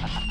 Ha ha ha.